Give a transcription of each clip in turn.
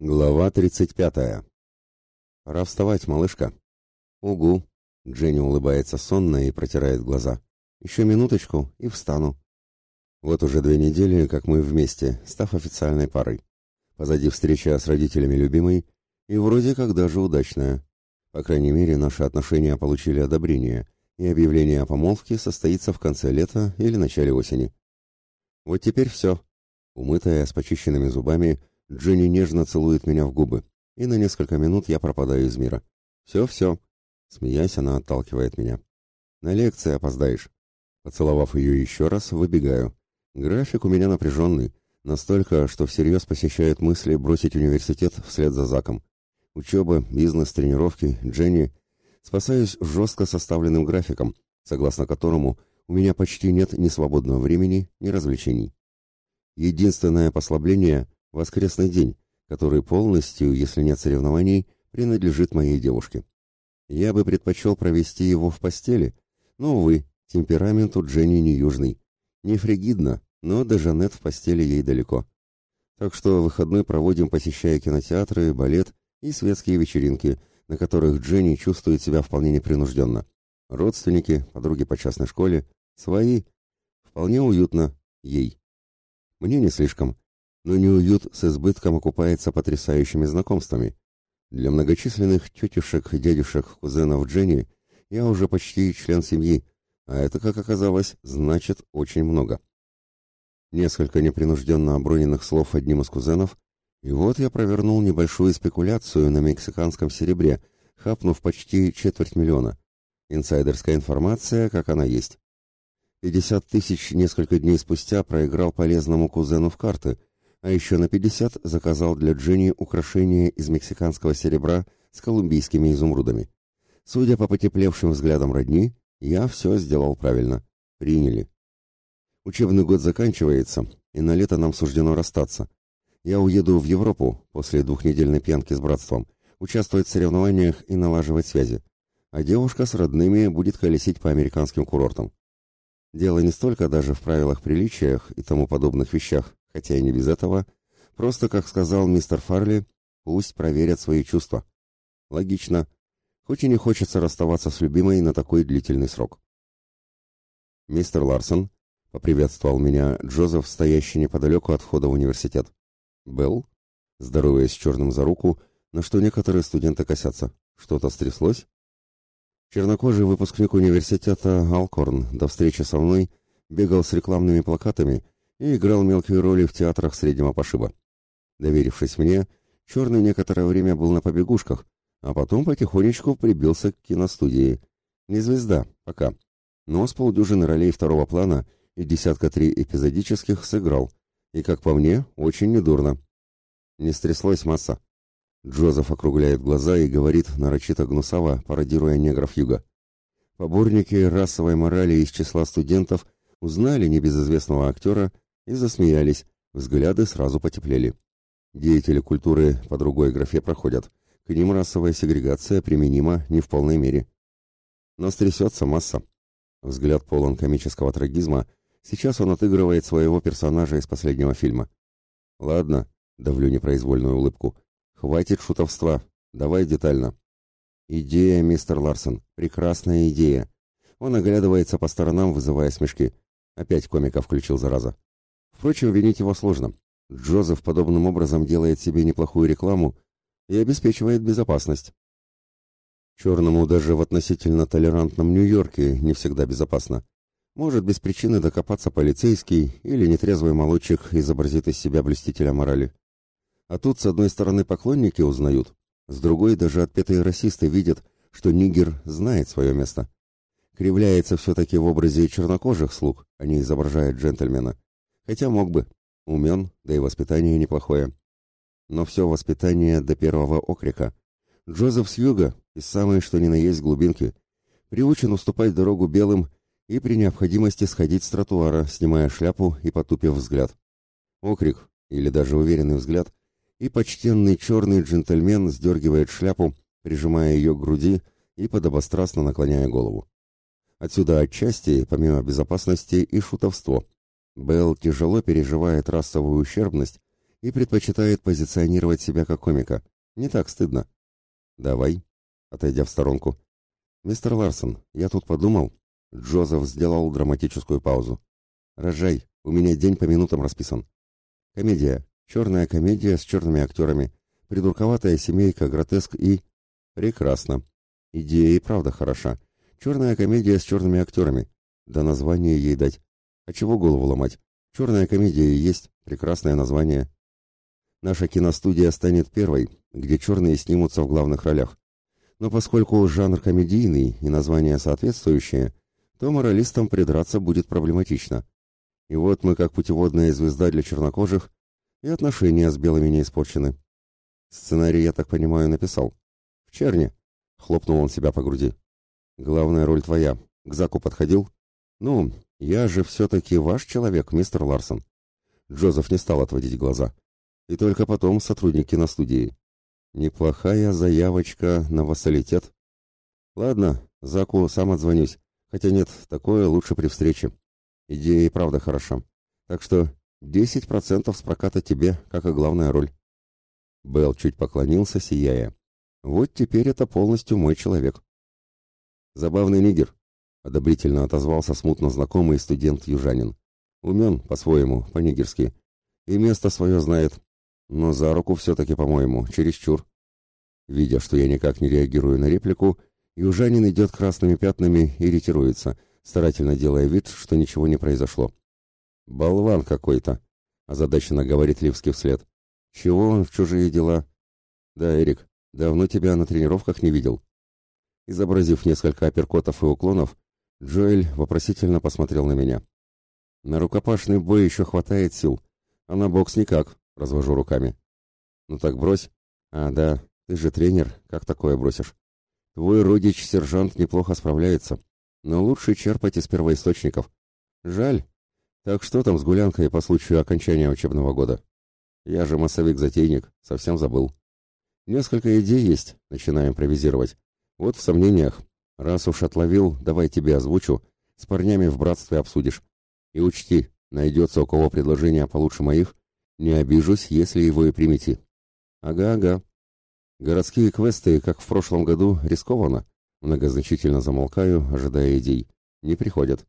Глава 35. Пора вставать, малышка. Угу. Дженни улыбается сонно и протирает глаза. Еще минуточку и встану. Вот уже две недели, как мы вместе, став официальной парой. Позади встреча с родителями любимой, и вроде как даже удачная. По крайней мере, наши отношения получили одобрение, и объявление о помолвке состоится в конце лета или начале осени. Вот теперь все. Умытая, с почищенными зубами, Дженни нежно целует меня в губы, и на несколько минут я пропадаю из мира. «Все-все», — смеясь, она отталкивает меня. «На лекции опоздаешь». Поцеловав ее еще раз, выбегаю. График у меня напряженный, настолько, что всерьез посещают мысли бросить университет вслед за Заком. Учеба, бизнес, тренировки, Дженни. Спасаюсь жестко составленным графиком, согласно которому у меня почти нет ни свободного времени, ни развлечений. Единственное послабление воскресный день, который полностью, если нет соревнований, принадлежит моей девушке. Я бы предпочел провести его в постели, но, увы, темперамент у Дженни не южный. Не фригидно, но до Жанет в постели ей далеко. Так что выходной проводим, посещая кинотеатры, балет и светские вечеринки, на которых Дженни чувствует себя вполне непринужденно. Родственники, подруги по частной школе, свои. Вполне уютно ей. Мне не слишком, но неуют с избытком окупается потрясающими знакомствами. Для многочисленных тетюшек, дядюшек, кузенов Дженни я уже почти член семьи, а это, как оказалось, значит очень много. Несколько непринужденно оброненных слов одним из кузенов, и вот я провернул небольшую спекуляцию на мексиканском серебре, хапнув почти четверть миллиона. Инсайдерская информация, как она есть. 50 тысяч несколько дней спустя проиграл полезному кузену в карты – а еще на 50 заказал для Дженни украшение из мексиканского серебра с колумбийскими изумрудами. Судя по потеплевшим взглядам родни, я все сделал правильно. Приняли. Учебный год заканчивается, и на лето нам суждено расстаться. Я уеду в Европу после двухнедельной пьянки с братством, участвовать в соревнованиях и налаживать связи. А девушка с родными будет колесить по американским курортам. Дело не столько даже в правилах приличиях и тому подобных вещах, хотя и не без этого, просто, как сказал мистер Фарли, пусть проверят свои чувства. Логично, хоть и не хочется расставаться с любимой на такой длительный срок. Мистер Ларсон поприветствовал меня Джозеф, стоящий неподалеку от входа в университет. Белл, здороваясь с черным за руку, на что некоторые студенты косятся. Что-то стряслось? Чернокожий выпускник университета Алкорн до встречи со мной бегал с рекламными плакатами и играл мелкие роли в театрах среднего пошиба. Доверившись мне, Черный некоторое время был на побегушках, а потом потихонечку прибился к киностудии. Не звезда, пока. Но с полдюжины ролей второго плана и десятка три эпизодических сыграл. И, как по мне, очень недурно. Не стряслось масса. Джозеф округляет глаза и говорит нарочито гнусаво, пародируя негров юга. Поборники расовой морали из числа студентов узнали небезызвестного актера и засмеялись, взгляды сразу потеплели. Деятели культуры по другой графе проходят, к ним расовая сегрегация применима не в полной мере. Но стрясется масса. Взгляд полон комического трагизма, сейчас он отыгрывает своего персонажа из последнего фильма. Ладно, давлю непроизвольную улыбку, хватит шутовства, давай детально. Идея, мистер Ларсон, прекрасная идея. Он оглядывается по сторонам, вызывая смешки. Опять комика включил, зараза. Впрочем, винить его сложно. Джозеф подобным образом делает себе неплохую рекламу и обеспечивает безопасность. Черному даже в относительно толерантном Нью-Йорке не всегда безопасно. Может без причины докопаться полицейский или нетрезвый молодчик изобразит из себя блестителя морали. А тут, с одной стороны, поклонники узнают, с другой даже отпетые расисты видят, что нигер знает свое место. Кривляется все-таки в образе чернокожих слуг, а не изображает джентльмена. Хотя мог бы. Умен, да и воспитание неплохое. Но все воспитание до первого окрика. Джозеф с юга, из самой что ни на есть глубинки, приучен уступать дорогу белым и при необходимости сходить с тротуара, снимая шляпу и потупив взгляд. Окрик, или даже уверенный взгляд, и почтенный черный джентльмен сдергивает шляпу, прижимая ее к груди и подобострастно наклоняя голову. Отсюда отчасти, помимо безопасности, и шутовство. Белл тяжело переживает расовую ущербность и предпочитает позиционировать себя как комика. Не так стыдно. Давай, отойдя в сторонку. Мистер Ларсон, я тут подумал. Джозеф сделал драматическую паузу. Рожай, у меня день по минутам расписан. Комедия. Черная комедия с черными актерами. Придурковатая семейка, гротеск и... Прекрасно. Идея и правда хороша. Черная комедия с черными актерами. Да название ей дать. А чего голову ломать? Черная комедия есть. Прекрасное название. Наша киностудия станет первой, где черные снимутся в главных ролях. Но поскольку жанр комедийный и название соответствующее, то моралистам придраться будет проблематично. И вот мы, как путеводная звезда для чернокожих, и отношения с белыми не испорчены. Сценарий, я так понимаю, написал. В черне. Хлопнул он себя по груди. Главная роль твоя. К Заку подходил? Ну, я же все-таки ваш человек, мистер Ларсон. Джозеф не стал отводить глаза. И только потом сотрудники на студии. Неплохая заявочка на вассалитет. Ладно, Заку сам отзвонюсь. Хотя нет, такое лучше при встрече. Идея и правда хороша. Так что 10% с проката тебе, как и главная роль. Белл чуть поклонился, сияя. Вот теперь это полностью мой человек. Забавный нигер, одобрительно отозвался смутно знакомый студент-южанин. Умен, по-своему, по-нигерски. И место свое знает. Но за руку все-таки, по-моему, чересчур. Видя, что я никак не реагирую на реплику, южанин идет красными пятнами и ретируется, старательно делая вид, что ничего не произошло. «Болван какой-то», — озадаченно говорит Ливский вслед. «Чего он в чужие дела?» «Да, Эрик, давно тебя на тренировках не видел». Изобразив несколько апперкотов и уклонов, Джоэль вопросительно посмотрел на меня. «На рукопашный бой еще хватает сил, а на бокс никак», — развожу руками. «Ну так брось». «А, да, ты же тренер, как такое бросишь?» «Твой родич-сержант неплохо справляется, но лучше черпать из первоисточников. Жаль, так что там с гулянкой по случаю окончания учебного года? Я же массовик-затейник, совсем забыл. Несколько идей есть, начинаем импровизировать. Вот в сомнениях. Раз уж отловил, давай тебе озвучу. С парнями в братстве обсудишь. И учти, найдется у кого предложение получше моих. Не обижусь, если его и примете. Ага-ага. Городские квесты, как в прошлом году, рискованно. Многозначительно замолкаю, ожидая идей. Не приходят.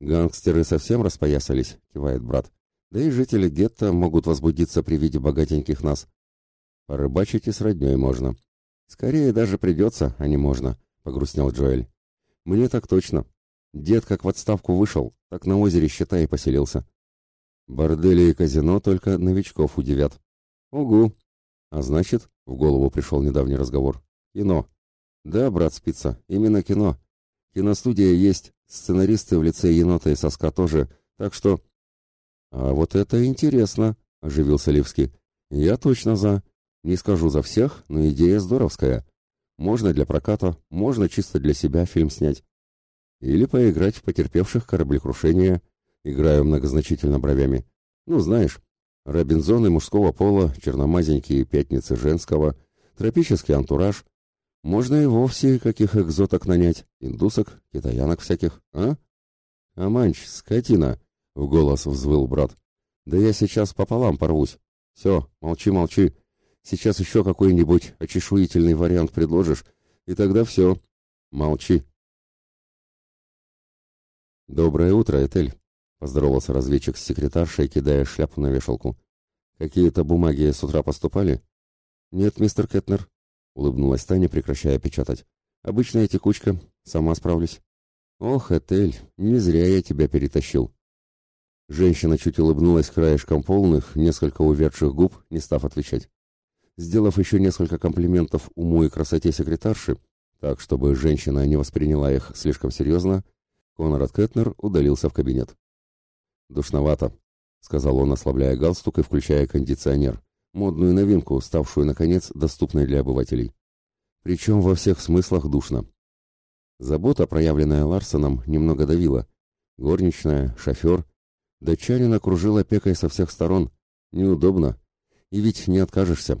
«Гангстеры совсем распоясались», — кивает брат. «Да и жители гетто могут возбудиться при виде богатеньких нас. Порыбачить и с родней можно. Скорее даже придется, а не можно», — погрустнел Джоэль. «Мне так точно. Дед как в отставку вышел, так на озере, считай, и поселился. Бордели и казино только новичков удивят. Угу. А значит, в голову пришел недавний разговор. Кино. Да, брат спица, именно кино. Киностудия есть, Сценаристы в лице енота и соска тоже, так что... А вот это интересно, оживился Левский. Я точно за. Не скажу за всех, но идея здоровская. Можно для проката, можно чисто для себя фильм снять. Или поиграть в потерпевших кораблекрушения, играю многозначительно бровями. Ну, знаешь, Робинзоны мужского пола, черномазенькие пятницы женского, тропический антураж, можно и вовсе каких экзоток нанять, индусок, китаянок всяких, а? Аманч, скотина, — в голос взвыл брат. Да я сейчас пополам порвусь. Все, молчи, молчи. Сейчас еще какой-нибудь очешуительный вариант предложишь, и тогда все. Молчи. Доброе утро, Этель, — поздоровался разведчик с секретаршей, кидая шляпу на вешалку. Какие-то бумаги с утра поступали? Нет, мистер Кетнер, — улыбнулась Таня, прекращая печатать. «Обычная текучка. Сама справлюсь». «Ох, Этель, не зря я тебя перетащил». Женщина чуть улыбнулась краешком полных, несколько увядших губ, не став отвечать. Сделав еще несколько комплиментов уму и красоте секретарши, так, чтобы женщина не восприняла их слишком серьезно, Конрад Кетнер удалился в кабинет. «Душновато», — сказал он, ослабляя галстук и включая кондиционер модную новинку, ставшую, наконец, доступной для обывателей. Причем во всех смыслах душно. Забота, проявленная Ларсоном, немного давила. Горничная, шофер. Датчанин окружил опекой со всех сторон. Неудобно. И ведь не откажешься.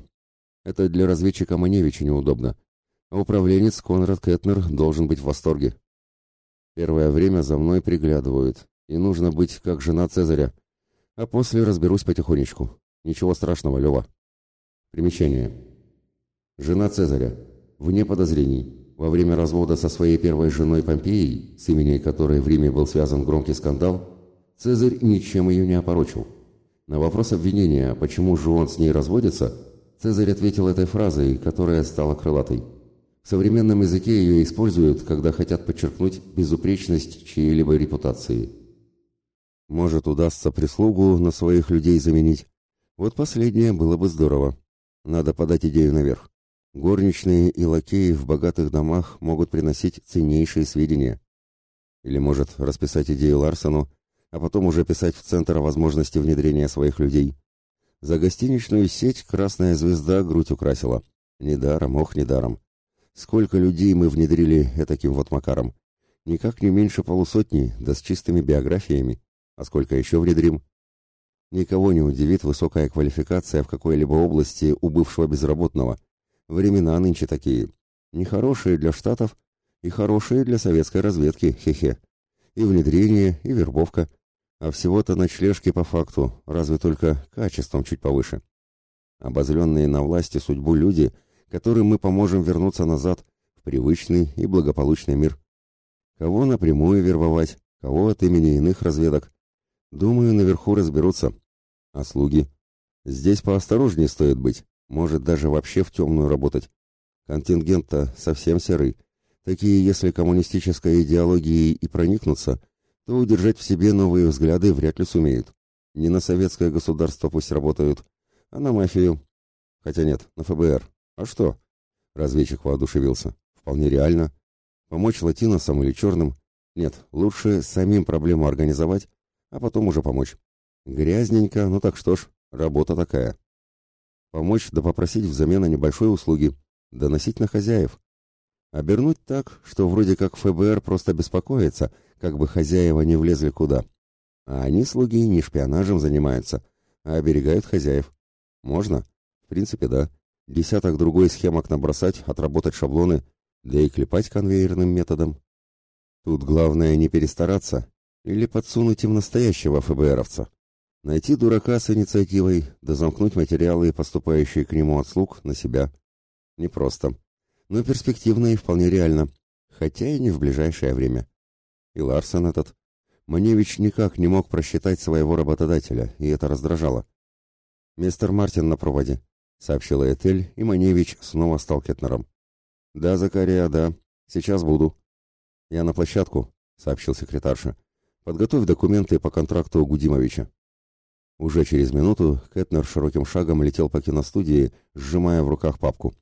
Это для разведчика Маневича неудобно. А управленец Конрад Кетнер должен быть в восторге. Первое время за мной приглядывают, и нужно быть как жена Цезаря. А после разберусь потихонечку. Ничего страшного, Лева. Примечание. Жена Цезаря. Вне подозрений. Во время развода со своей первой женой Помпеей, с именем которой в Риме был связан громкий скандал, Цезарь ничем ее не опорочил. На вопрос обвинения, почему же он с ней разводится, Цезарь ответил этой фразой, которая стала крылатой. В современном языке ее используют, когда хотят подчеркнуть безупречность чьей-либо репутации. Может, удастся прислугу на своих людей заменить. Вот последнее было бы здорово. Надо подать идею наверх. Горничные и лакеи в богатых домах могут приносить ценнейшие сведения. Или, может, расписать идею Ларсону, а потом уже писать в Центр возможности внедрения своих людей. За гостиничную сеть «Красная звезда» грудь украсила. Недаром, ох, недаром. Сколько людей мы внедрили таким вот макаром? Никак не меньше полусотни, да с чистыми биографиями. А сколько еще внедрим? Никого не удивит высокая квалификация в какой-либо области у бывшего безработного. Времена нынче такие. Нехорошие для Штатов и хорошие для советской разведки, хе-хе. И внедрение, и вербовка. А всего-то ночлежки по факту, разве только качеством чуть повыше. Обозленные на власти судьбу люди – которым мы поможем вернуться назад в привычный и благополучный мир. Кого напрямую вербовать, кого от имени иных разведок. Думаю, наверху разберутся. А слуги? Здесь поосторожнее стоит быть, может даже вообще в темную работать. Контингент-то совсем серый. Такие, если коммунистической идеологией и проникнутся, то удержать в себе новые взгляды вряд ли сумеют. Не на советское государство пусть работают, а на мафию. Хотя нет, на ФБР. А что? Разведчик воодушевился. Вполне реально. Помочь латиносам или черным? Нет, лучше самим проблему организовать, а потом уже помочь. Грязненько, ну так что ж, работа такая. Помочь да попросить взамен о небольшой услуги. Доносить на хозяев. Обернуть так, что вроде как ФБР просто беспокоится, как бы хозяева не влезли куда. А они, слуги, не шпионажем занимаются, а оберегают хозяев. Можно? В принципе, да десяток другой схемок набросать, отработать шаблоны, да и клепать конвейерным методом. Тут главное не перестараться или подсунуть им настоящего ФБРовца. Найти дурака с инициативой, да замкнуть материалы, поступающие к нему от слуг, на себя. Непросто. Но перспективно и вполне реально, хотя и не в ближайшее время. И Ларсон этот. Маневич никак не мог просчитать своего работодателя, и это раздражало. «Мистер Мартин на проводе», сообщила Этель, и Маневич снова стал Кетнером. «Да, Закария, да. Сейчас буду». «Я на площадку», — сообщил секретарша. «Подготовь документы по контракту Гудимовича». Уже через минуту Кетнер широким шагом летел по киностудии, сжимая в руках папку.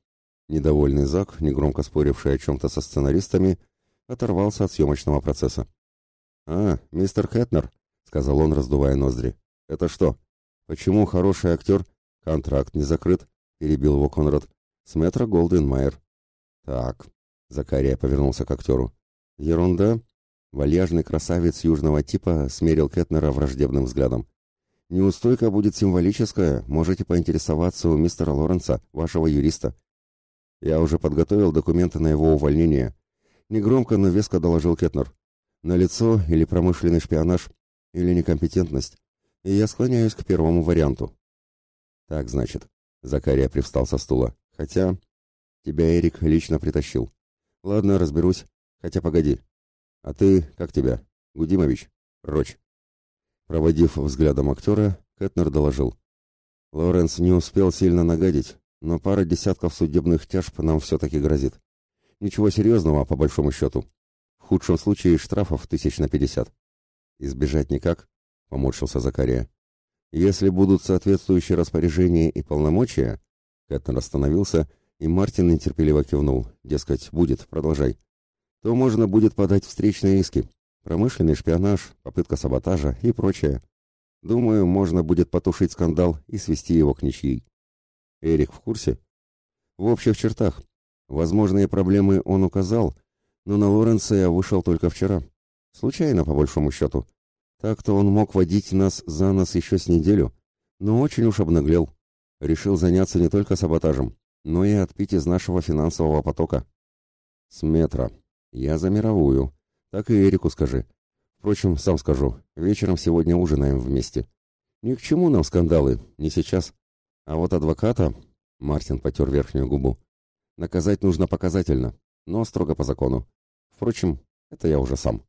Недовольный Зак, негромко споривший о чем-то со сценаристами, оторвался от съемочного процесса. «А, мистер Кетнер», — сказал он, раздувая ноздри. «Это что? Почему хороший актер Контракт не закрыт, перебил его Конрад. С метро Голденмайер. Так, Закария повернулся к актеру. Ерунда. Вальяжный красавец южного типа смерил Кетнера враждебным взглядом. Неустойка будет символическая, можете поинтересоваться у мистера Лоренса, вашего юриста. Я уже подготовил документы на его увольнение. Негромко, но веско доложил Кетнер. На лицо или промышленный шпионаж, или некомпетентность. И я склоняюсь к первому варианту. Так, значит, Закария привстал со стула. Хотя тебя Эрик лично притащил. Ладно, разберусь. Хотя погоди. А ты, как тебя? Гудимович? Роч. Проводив взглядом актера, Кэтнер доложил. Лоренс не успел сильно нагадить, но пара десятков судебных тяжб нам все-таки грозит. Ничего серьезного, по большому счету. В худшем случае штрафов тысяч на пятьдесят. Избежать никак, поморщился Закария. Если будут соответствующие распоряжения и полномочия, Кэттон остановился, и Мартин нетерпеливо кивнул, дескать, будет, продолжай, то можно будет подать встречные иски, промышленный шпионаж, попытка саботажа и прочее. Думаю, можно будет потушить скандал и свести его к ничьей. Эрик в курсе? В общих чертах. Возможные проблемы он указал, но на Лоренса я вышел только вчера. Случайно, по большому счету. Так-то он мог водить нас за нос еще с неделю, но очень уж обнаглел. Решил заняться не только саботажем, но и отпить из нашего финансового потока. С метра. Я за мировую. Так и Эрику скажи. Впрочем, сам скажу. Вечером сегодня ужинаем вместе. Ни к чему нам скандалы, не сейчас. А вот адвоката, Мартин потер верхнюю губу, наказать нужно показательно, но строго по закону. Впрочем, это я уже сам.